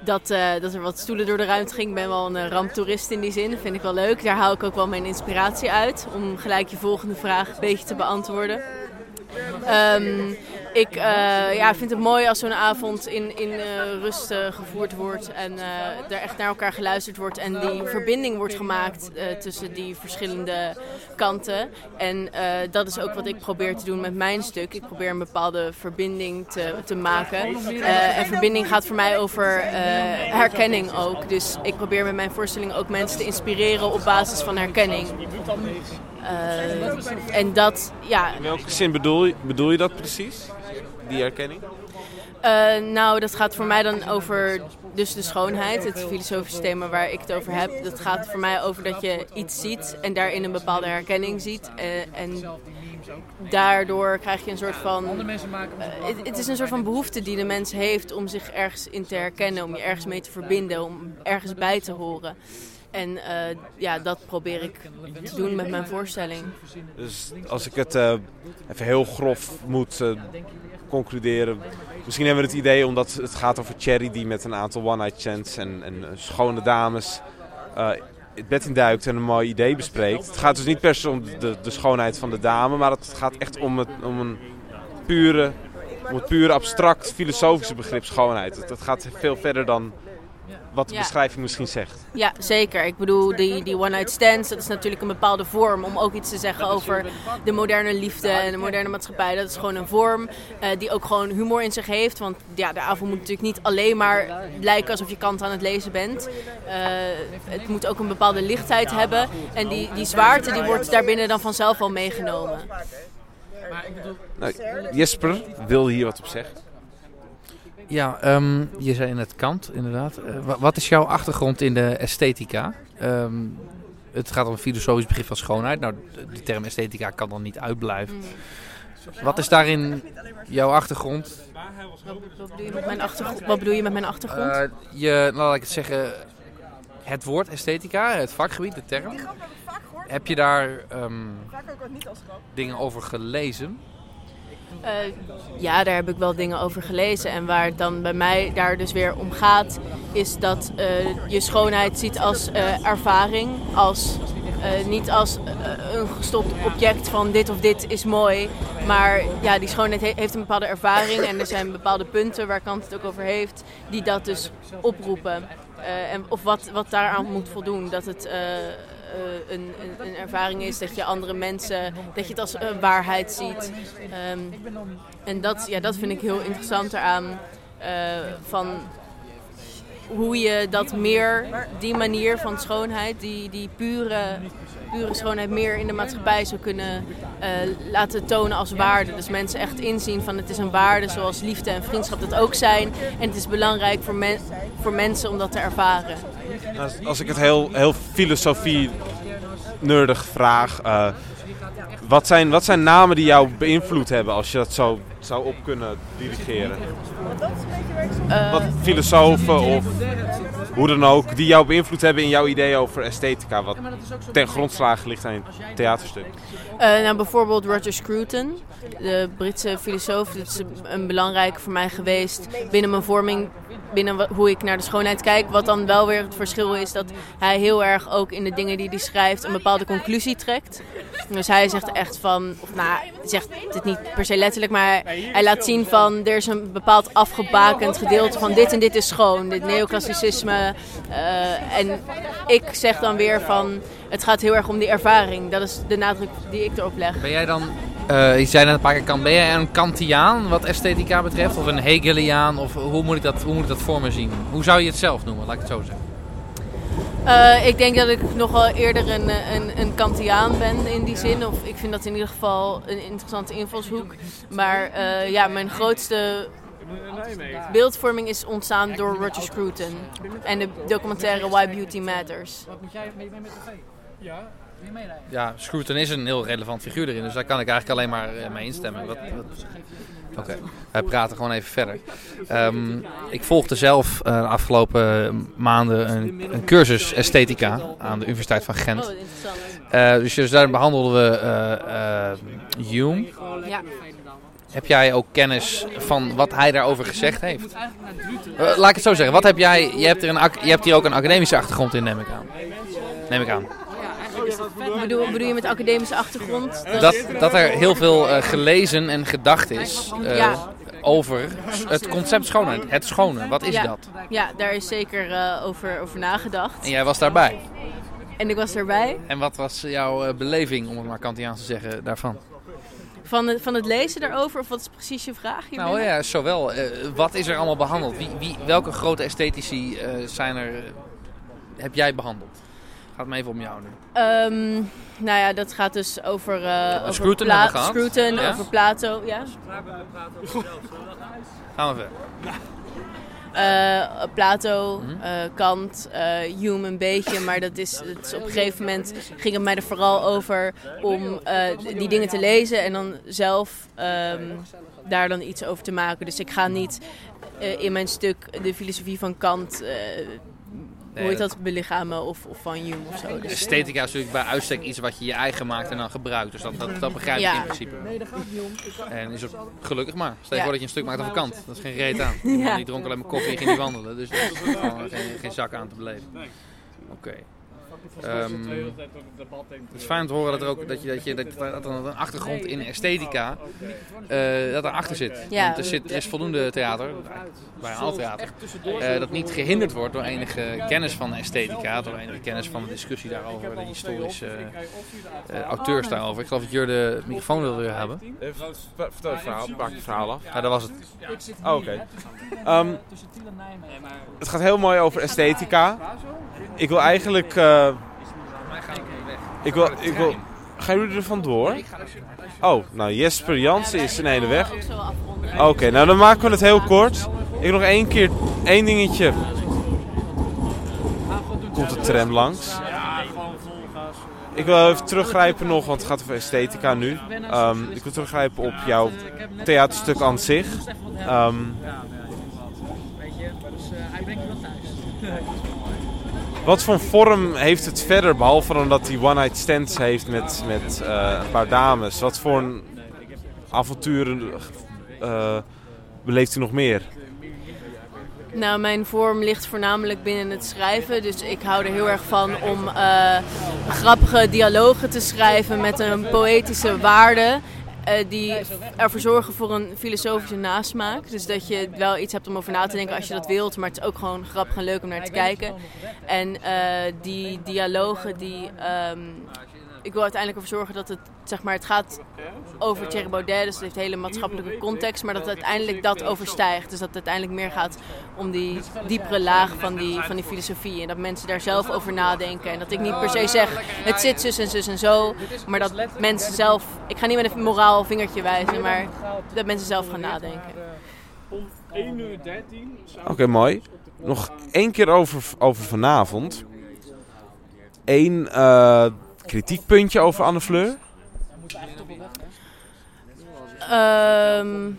dat, eh, dat er wat stoelen door de ruimte ging. Ik ben wel een eh, ramptoerist in die zin. Dat vind ik wel leuk. Daar haal ik ook wel mijn inspiratie uit om gelijk je volgende vraag een beetje te beantwoorden. Ehm, ik eh, ja, vind het mooi als zo'n avond in, in eh, rust eh, gevoerd wordt en er echt naar elkaar geluisterd wordt en die verbinding wordt gemaakt tussen die verschillende kanten. En dat is ook wat ik probeer te doen met mijn stuk. Ik probeer een bepaalde verbinding te, te maken. En verbinding gaat voor mij over herkenning ook. Dus ik probeer met mijn voorstelling ook mensen te inspireren op basis van herkenning. En dat, ja, In welke zin bedoel je, bedoel je dat precies? Die herkenning? Eh, nou, dat gaat voor mij dan over dus de schoonheid, het filosofische thema waar ik het over heb. Dat gaat voor mij over dat je iets ziet en daarin een bepaalde herkenning ziet. eh, en daardoor krijg je een soort van... eh, het is een soort van behoefte die de mens heeft om zich ergens in te herkennen, om je ergens mee te verbinden, om ergens bij te horen. En eh, ja, dat probeer ik te doen met mijn voorstelling. Dus als ik het eh, even heel grof moet eh, concluderen. Misschien hebben we het idee omdat het gaat over Cherry die met een aantal one-night stands en, en schone dames het bed induikt en een mooi idee bespreekt. Het gaat dus niet per se om de, de schoonheid van de dame, maar het gaat echt om, het, om een pure, om het pure abstract filosofische begrip schoonheid. Het gaat veel verder dan wat de Ja. beschrijving misschien zegt. Ja, zeker. Ik bedoel, die, die one-night stands, dat is natuurlijk een bepaalde vorm om ook iets te zeggen over de moderne liefde en de moderne maatschappij. Dat is gewoon een vorm eh, die ook gewoon humor in zich heeft. Want ja, de avond moet natuurlijk niet alleen maar lijken alsof je kant aan het lezen bent. Eh, het moet ook een bepaalde lichtheid hebben. En die, die zwaarte die wordt daarbinnen dan vanzelf wel meegenomen. Nou, Jesper wil hier wat op zeggen. Ja, ehm, je zei net Kant, inderdaad. Eh, wa- wat is jouw achtergrond in de esthetica? Ehm, het gaat om een filosofisch begrip van schoonheid. Nou, de, term esthetica kan dan niet uitblijven. Wat is daarin jouw achtergrond? Wat bedoel je met mijn achtergrond? Wat bedoel je met mijn achtergrond? Eh, je, nou, laat ik het zeggen, het woord esthetica, het vakgebied, de term. Heb je daar ehm, dingen over gelezen? Eh, ja, daar heb ik wel dingen over gelezen. En waar het dan bij mij daar dus weer om gaat, is dat eh, je schoonheid ziet als eh, ervaring. Als, niet als een gestopt object van dit of dit is mooi. Maar ja, die schoonheid he- heeft een bepaalde ervaring. En er zijn bepaalde punten waar Kant het ook over heeft, die dat dus oproepen. En, of wat, wat daaraan moet voldoen. Dat het een, een, een ervaring is dat je andere mensen, dat je het als eh, waarheid ziet. Ehm, en dat, ja, dat vind ik heel interessant eraan. eh, van hoe je dat meer, die manier van schoonheid, die, die pure, pure schoonheid meer in de maatschappij zou kunnen eh, laten tonen als waarde. Dus mensen echt inzien van het is een waarde zoals liefde en vriendschap dat ook zijn. En het is belangrijk voor, men, voor mensen om dat te ervaren. Als, als ik het heel, heel filosofie-nerdig vraag. eh, wat, zijn, wat zijn namen die jou beïnvloed hebben als je dat zo zou op kunnen dirigeren? Eh, Wat filosofen of hoe dan ook, die jou beïnvloed hebben in jouw idee over esthetica, wat ten grondslag ligt aan een theaterstuk. Eh, nou, bijvoorbeeld Roger Scruton, de Britse filosoof. Dat is een belangrijk voor mij geweest binnen mijn vorming, binnen hoe ik naar de schoonheid kijk. Wat dan wel weer het verschil is dat hij heel erg ook in de dingen die hij schrijft een bepaalde conclusie trekt. Dus hij zegt echt van, of nou, zegt het niet per se letterlijk, maar hij laat zien van er is een bepaald afgebakend gedeelte van dit en dit is schoon, dit neoclassicisme. eh, en ik zeg dan weer van, het gaat heel erg om die ervaring. Dat is de nadruk die ik erop leg. Ben jij dan, eh, je zei net een paar keer Kant, ben jij een Kantiaan wat esthetica betreft? Of een Hegeliaan? Of hoe moet, ik dat, hoe moet ik dat voor me zien? Hoe zou je het zelf noemen, laat ik het zo zeggen? Eh, ik denk dat ik nog wel eerder een, een, een Kantiaan ben in die zin. Of ik vind dat in ieder geval een interessante invalshoek. Maar eh, ja, mijn grootste beeldvorming is ontstaan door Roger Scruton. En de documentaire Why Beauty Matters. Ja, Scruton is een heel relevant figuur erin, dus daar kan ik eigenlijk alleen maar eh, mee instemmen. Wat, wat- Oké, wij praten gewoon even verder. Ehm, ik volgde zelf eh, de afgelopen maanden een, een cursus esthetica aan de Universiteit van Gent. Oh. Eh, dus, dus daar behandelden we eh, eh, Hume. Ja. Heb jij ook kennis van wat hij daarover gezegd heeft? Eh, laat ik het zo zeggen. Wat heb jij? Je hebt, er een, je hebt hier ook een academische achtergrond in, neem ik aan. Neem ik aan. Bedoel, bedoel je met academische achtergrond? Dat, dat er heel veel eh, gelezen en gedacht is eh, Ja. over het concept schoonheid. Het schone, wat is ja, dat? Ja, daar is zeker eh, over, over nagedacht. En jij was daarbij. En ik was erbij. En wat was jouw eh, beleving, om het maar Kantiaans te zeggen, daarvan? Van het, van het lezen daarover, of wat is precies je vraag hier Nou ja, zowel. eh, wat is er allemaal behandeld? Wie, wie, welke grote esthetici eh, zijn er, heb jij behandeld? Gaat me even om jou nu. Ehm, nou ja, dat gaat dus over, eh over Scruton Pla-. Scruton, Ja. over Plato. Ja? Gaan we verder. Eh, Plato, Mhm. eh, Kant, Hume een beetje, maar dat is, is op een gegeven moment ging het mij er vooral over om die dingen te lezen en dan zelf ehm, daar dan iets over te maken. Dus ik ga niet in mijn stuk de filosofie van Kant, eh, hoe heet dat, belichamen of, of van Hume of zo. Dus, Esthetica is natuurlijk bij uitstek iets wat je je eigen maakt en dan gebruikt. Dus dat, dat, dat begrijp ik Ja. in principe. En is het gelukkig maar. Stel je Ja. voor dat je een stuk maakt over kant. Dat is geen reet aan. Die man Ja. die dronk alleen maar koffie en ging niet wandelen. Dus dat is gewoon geen, geen zak aan te beleven. Oké. Ehm, het is fijn om te horen dat er ook dat je, dat je dat, dat er een achtergrond in esthetica eh dat erachter zit. Ja. Want er, zit, er is voldoende theater, bij een al theater, eh, dat niet gehinderd wordt door enige kennis van esthetica, door enige kennis van de discussie daarover, de historische eh, auteurs daarover. Ik geloof dat Jur de microfoon wilde hebben. Vertel het verhaal, maak het verhaal af. Ja, dat was het. Oh, Oké. Ehm, het gaat heel mooi over esthetica. Ik wil eigenlijk... eh, ik wil, ik wil, gaan jullie er vandoor? Oh, nou Jesper Jansen is zijn hele weg. Oké, nou dan maken we het heel kort. Ik nog één keer, één dingetje. Komt de tram langs. Ik wil even teruggrijpen nog, want het gaat over esthetica nu. Ehm, ik wil teruggrijpen op jouw theaterstuk aan zich. Ehm, wat voor vorm heeft het verder, behalve dan dat hij one-night stands heeft met, met eh, een paar dames? Wat voor avonturen eh, beleeft u nog meer? Nou, mijn vorm ligt voornamelijk binnen het schrijven. Dus ik hou er heel erg van om eh, grappige dialogen te schrijven met een poëtische waarde. Eh, die ervoor zorgen voor een filosofische nasmaak. Dus dat je wel iets hebt om over na te denken als je dat wilt. Maar het is ook gewoon grappig en leuk om naar te kijken. En eh, die dialogen die... ehm, ik wil uiteindelijk ervoor zorgen dat het, zeg maar, het gaat over Thierry Baudet, dus het heeft hele maatschappelijke context, maar dat uiteindelijk dat overstijgt. Dus dat het uiteindelijk meer gaat om die diepere laag van die, van die filosofie en dat mensen daar zelf over nadenken. En dat ik niet per se zeg, het zit zus en zus en zo, maar dat mensen zelf, ik ga niet met een moraal vingertje wijzen, maar dat mensen zelf gaan nadenken. Om 1 uur 13. Oké, mooi. Nog één keer over, over vanavond. Eén eh, kritiekpuntje over Anne Fleur. Ehm,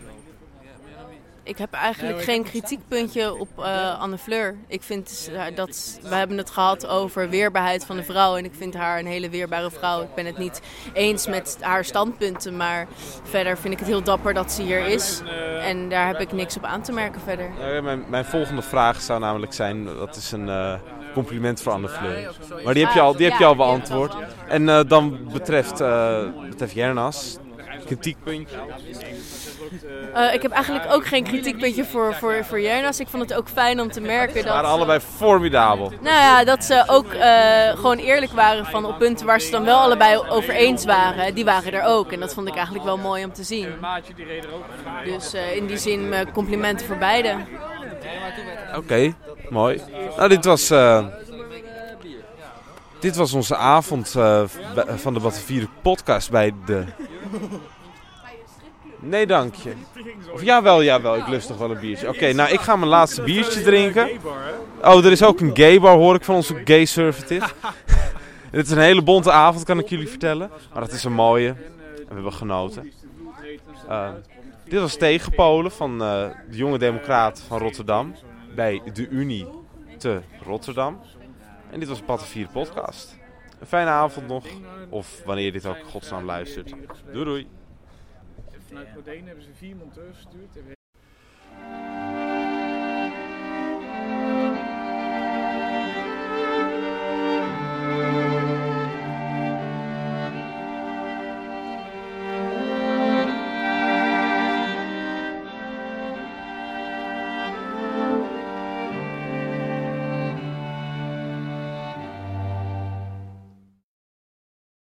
ik heb eigenlijk geen kritiekpuntje op eh, Anne Fleur. Ik vind dat we hebben het gehad over weerbaarheid van de vrouw en ik vind haar een hele weerbare vrouw. Ik ben het niet eens met haar standpunten, maar verder vind ik het heel dapper dat ze hier is. En daar heb ik niks op aan te merken verder. Ja, mijn, mijn volgende vraag zou namelijk zijn, dat is een eh, compliment voor Anne Fleur. Maar die heb je al, die heb je al beantwoord. En eh, dan betreft, eh betreft Jernas, kritiekpuntje. Eh, ik heb eigenlijk ook geen kritiekpuntje voor, voor, voor Jernas. Ik vond het ook fijn om te merken Ze dat... waren allebei formidabel. Nou ja, dat ze ook eh, gewoon eerlijk waren van op punten waar ze dan wel allebei over eens waren. Die waren er ook. En dat vond ik eigenlijk wel mooi om te zien. Maatje die reed er ook van. Dus eh, in die zin eh, complimenten voor beide. Oké, mooi. Nou, dit was, eh, dit was onze avond eh, van de Battenvieren podcast bij de... Nee, dank je. Of jawel, jawel, ik lust toch wel een biertje. Oké, nou, ik ga mijn laatste biertje drinken. Oh, er is ook een gay bar, hoor ik van onze gay servitive. Dit is een hele bonte avond, kan ik jullie vertellen. Maar het is een mooie. We hebben genoten. Eh, dit was Tegenpolen van de Jonge Democraat van Rotterdam bij de Unie te Rotterdam. En dit was Batten 4 podcast. Een fijne avond nog. Of wanneer je dit ook godsnaam luistert. Doei doei. Vanuit Modena hebben ze vier monteurs gestuurd.